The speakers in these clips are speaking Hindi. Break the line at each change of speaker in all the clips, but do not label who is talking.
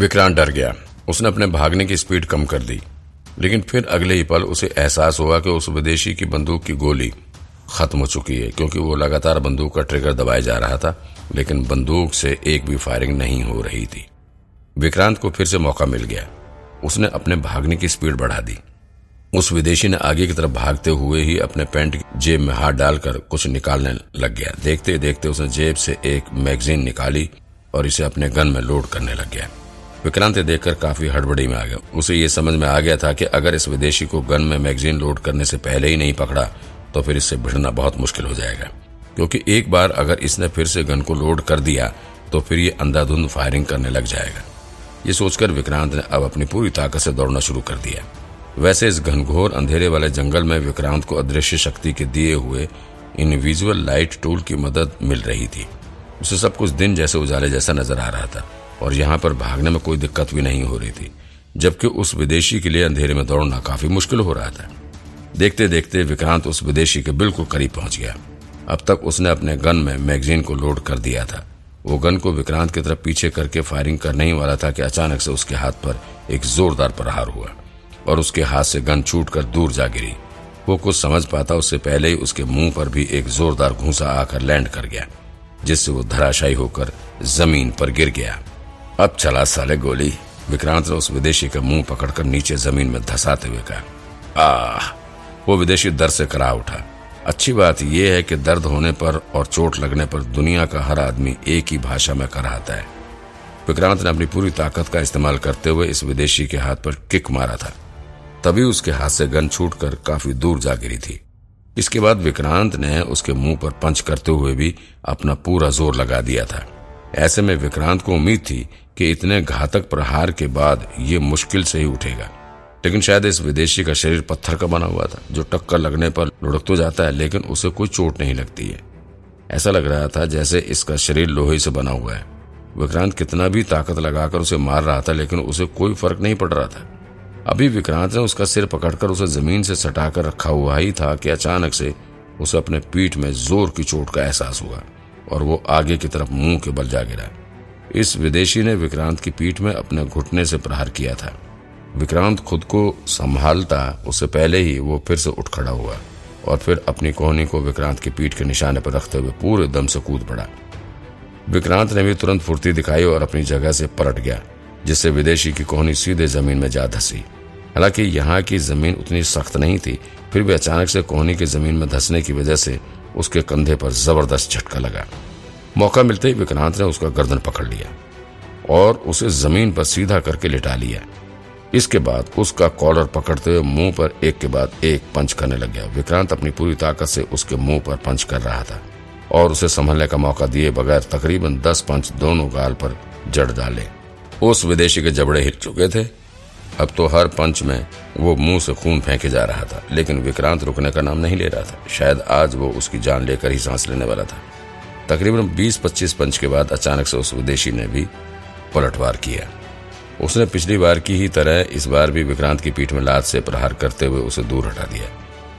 विक्रांत डर गया। उसने अपने भागने की स्पीड कम कर दी। लेकिन फिर अगले ही पल उसे एहसास हुआ कि उस विदेशी की बंदूक की गोली खत्म हो चुकी है, क्योंकि वो लगातार बंदूक का ट्रिगर दबाया जा रहा था, लेकिन बंदूक से एक भी फायरिंग नहीं हो रही थी। विक्रांत को फिर से मौका मिल गया। उसने अपने भागने की स्पीड बढ़ा दी। उस विदेशी ने आगे की तरफ़ भागते हुए ही अपने पैंट जेब में हाथ डालकर कुछ निकालने लग गया। देखते देखते उसने जेब से एक मैगजीन निकाली और इसे अपने गन में लोड करने लग गया। विक्रांत देखकर काफ़ी हड़बड़ी में आ गया। उसे ये समझ में आ गया था कि अगर इस विदेशी को गन में मैगजीन लोड करने से पहले ही नहीं पकड़ा तो फिर इससे भिड़ना बहुत मुश्किल हो जाएगा। क्योंकि एक बार अगर इसने फिर से गन को लोड कर दिया तो फिर ये अंधाधुंध फायरिंग करने लग जाएगा। ये सोचकर विक्रांत ने अब अपनी पूरी ताकत से दौड़ना शुरू कर दिया। वैसे इस घनघोर अंधेरे वाले जंगल में विक्रांत को अदृश्य शक्ति के दिए हुए इन विजुअल लाइट टूल की मदद मिल रही थी। उसे सब कुछ दिन जैसे उजाले जैसा नज़र आ रहा था। और यहाँ पर भागने में कोई दिक्कत भी नहीं हो रही थी, जबकि उस विदेशी के लिए अंधेरे में दौड़ना काफ़ी मुश्किल हो रहा था। देखते देखते विक्रांत उस विदेशी के बिल्कुल करीब पहुँच गया। अब तक उसने अपने गन में मैगजीन को लोड कर दिया था। वो गन को विक्रांत की तरफ़ पीछे करके फायरिंग करने ही वाला था कि अचानक से उसके हाथ पर एक जोरदार प्रहार हुआ और उसके हाथ से गन छूट दूर जा गिरी। वो कुछ समझ पाता उससे पहले ही उसके मुँह पर भी एक जोरदार घूसा आकर लैंड कर गया, जिससे वो धराशायी होकर ज़मीन पर गिर गया। अब चला साले गोली। विक्रांत ने उस विदेशी का मुँह पकड़कर नीचे ज़मीन में धसाते हुए कहा, आह, वो विदेशी दर्द से करा उठा। अच्छी बात यह है कि दर्द होने पर और चोट लगने पर दुनिया का हर आदमी एक ही भाषा में कराता है। विक्रांत ने अपनी पूरी ताकत का इस्तेमाल करते हुए इस विदेशी के हाथ पर किक मारा था। तभी उसके हाथ से गन छूटकर काफ़ी दूर जा गिरी थी। इसके बाद विक्रांत ने उसके मुँह पर पंच करते हुए भी अपना पूरा ज़ोर लगा दिया था। ऐसे में विक्रांत को उम्मीद थी कि इतने घातक प्रहार के बाद ये मुश्किल से ही उठेगा। लेकिन शायद इस विदेशी का शरीर पत्थर का बना हुआ था, जो टक्कर लगने पर लुढ़क तो जाता है, लेकिन उसे कोई चोट नहीं लगती है। ऐसा लग रहा था जैसे इसका शरीर लोहे से बना हुआ है। विक्रांत कितना भी ताकत लगाकर उसे मार रहा था, लेकिन उसे कोई फ़र्क नहीं पड़ रहा था। अभी विक्रांत ने उसका सिर पकड़कर उसे ज़मीन से सटाकर रखा हुआ ही था कि अचानक से उसे अपने पीठ में ज़ोर की चोट का एहसास हुआ। और वो आगे की तरफ़ मुँह के बल जा गिरा। इस विदेशी ने विक्रांत की पीठ में अपने घुटने से प्रहार किया था। विक्रांत खुद को संभालता, उससे पहले ही वो फिर से उठ खड़ा हुआ और फिर अपनी कोहनी को विक्रांत की पीठ के निशाने पर रखते हुए पूरे दम से कूद पड़ा। विक्रांत ने भी तुरंत फुर्ती दिखाई और अपनी जगह से पलट गया, जिससे विदेशी की कोहनी सीधे ज़मीन में जा धसी। हालाँकि यहाँ की ज़मीन उतनी सख्त नहीं थी, फिर भी अचानक से कोहनी की ज़मीन में धसने की वजह से उसके कंधे पर ज़बरदस्त झटका लगा। मौका मिलते ही विक्रांत ने उसका गर्दन पकड़ लिया और उसे ज़मीन पर सीधा करके लिटा लिया। इसके बाद उसका कॉलर पकड़ते हुए मुँह पर एक के बाद एक पंच करने लग गया। विक्रांत अपनी पूरी ताकत से उसके मुँह पर पंच कर रहा था और उसे संभलने का मौका दिए बगैर तकरीबन दस पंच दोनों गाल पर जड़ डाले। उस विदेशी के जबड़े हिल चुके थे अब तो हर पंच में वो मुँह से खून फेंके जा रहा था, लेकिन विक्रांत रुकने का नाम नहीं ले रहा था। शायद आज वो उसकी जान लेकर ही सांस लेने वाला था। तकरीबन 20-25 पंच के बाद अचानक से उस विदेशी ने भी पलटवार किया। उसने पिछली बार की ही तरह इस बार भी विक्रांत की पीठ में लात से प्रहार करते हुए उसे दूर हटा दिया।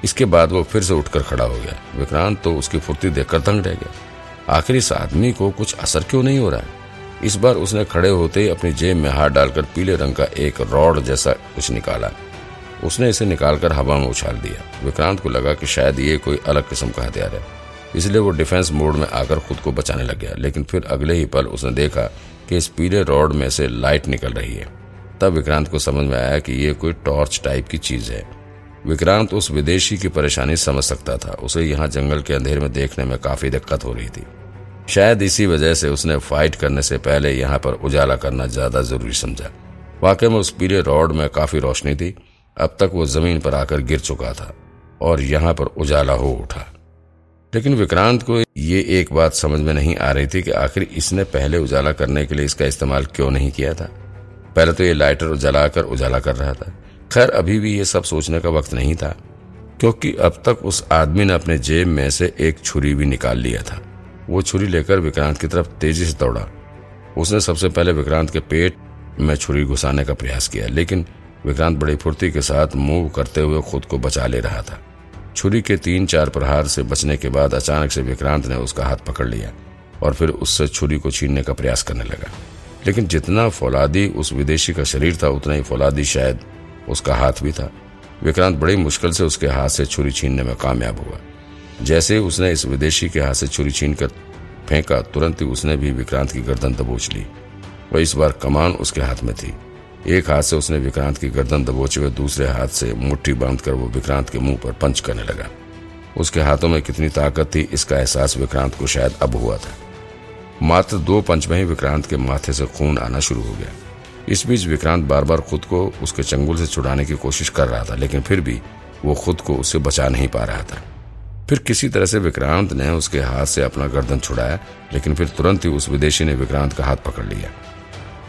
इसके बाद वो फिर से उठकर खड़ा हो गया। विक्रांत तो उसकी फुर्ती देखकर दंग रह गया। आखिर इस आदमी को कुछ असर क्यों नहीं हो रहा है? इस बार उसने खड़े होते ही अपनी जेब में हाथ डालकर पीले रंग का एक रॉड जैसा कुछ निकाला। उसने इसे निकालकर हवा में उछाल दिया। विक्रांत को लगा कि शायद ये कोई अलग किस्म का हथियार है। इसलिए वो डिफेंस मोड में आकर खुद को बचाने लग गया, लेकिन फिर अगले ही पल उसने देखा कि इस पीले रॉड में से लाइट निकल रही है। तब विक्रांत को समझ में आया कि ये कोई टॉर्च टाइप की चीज़ है। विक्रांत उस विदेशी की परेशानी समझ सकता था। उसे यहाँ जंगल के अंधेरे में देखने में काफ़ी दिक्कत हो रही थी। शायद इसी वजह से उसने फाइट करने से पहले यहाँ पर उजाला करना ज़्यादा ज़रूरी समझा। वाकई में उस पीले रॉड में काफ़ी रोशनी थी। अब तक वो ज़मीन पर आकर गिर चुका था और यहाँ पर उजाला हो उठा। लेकिन विक्रांत को ये एक बात समझ में नहीं आ रही थी कि आखिर इसने पहले उजाला करने के लिए इसका इस्तेमाल क्यों नहीं किया था। पहले तो ये लाइटर जलाकर उजाला कर रहा था। खैर, अभी भी ये सब सोचने का वक्त नहीं था, क्योंकि अब तक उस आदमी ने अपने जेब में से एक छुरी भी निकाल लिया था। वो छुरी लेकर विक्रांत की तरफ़ तेज़ी से दौड़ा। उसने सबसे पहले विक्रांत के पेट में छुरी घुसाने का प्रयास किया, लेकिन विक्रांत बड़ी फुर्ती के साथ मूव करते हुए खुद को बचा ले रहा था। छुरी के तीन चार प्रहार से बचने के बाद अचानक से विक्रांत ने उसका हाथ पकड़ लिया और फिर उससे छुरी को छीनने का प्रयास करने लगा। लेकिन जितना फौलादी उस विदेशी का शरीर था, उतना ही फौलादी शायद उसका हाथ भी था। विक्रांत बड़ी मुश्किल से उसके हाथ से छुरी छीनने में कामयाब हुआ। जैसे उसने इस विदेशी के हाथ से छुरी छीन कर फेंका, तुरंत ही उसने भी विक्रांत की गर्दन दबोच ली। वह इस बार कमान उसके हाथ में थी। एक हाथ से उसने विक्रांत की गर्दन दबोचे हुए दूसरे हाथ से मुट्ठी बांधकर वो विक्रांत के मुँह पर पंच करने लगा। उसके हाथों में कितनी ताकत थी, इसका एहसास विक्रांत को शायद अब हुआ था। मात्र दो पंच में ही विक्रांत के माथे से खून आना शुरू हो गया। इस बीच विक्रांत बार बार खुद को उसके चंगुल से छुड़ाने की कोशिश कर रहा था, लेकिन फिर भी वो खुद को उससे बचा नहीं पा रहा था। फिर किसी तरह से विक्रांत ने उसके हाथ से अपना गर्दन छुड़ाया, लेकिन फिर तुरंत ही उस विदेशी ने विक्रांत का हाथ पकड़ लिया।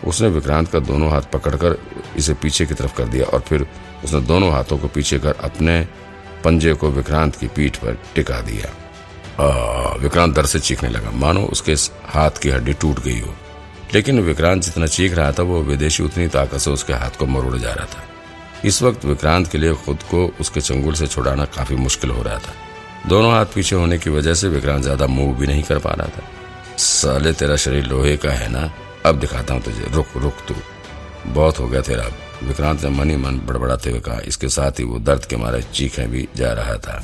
उसने विक्रांत का दोनों हाथ पकड़कर इसे पीछे की तरफ़ कर दिया और फिर उसने दोनों हाथों को पीछे कर अपने पंजे को विक्रांत की पीठ पर टिका दिया। विक्रांत दर से चीखने लगा। मानो उसके हाथ की हड्डी टूट गई हो। लेकिन विक्रांत जितना चीख रहा था, वो विदेशी उतनी ताकत से उसके हाथ को मरोड़ जा रहा था। इस वक्त विक्रांत के लिए खुद को उसके चंगुल से छुड़ाना काफ़ी मुश्किल हो रहा था। दोनों हाथ पीछे होने की वजह से विक्रांत ज़्यादा मूव भी नहीं कर पा रहा था। साले, तेरा शरीर लोहे का है ना? अब दिखाता हूँ तुझे। रुक रुक तू। बहुत हो गया तेरा। विक्रांत ने मन ही मन बड़बड़ाते हुए कहा, इसके साथ ही वो दर्द के मारे चीखें भी जा रहा था।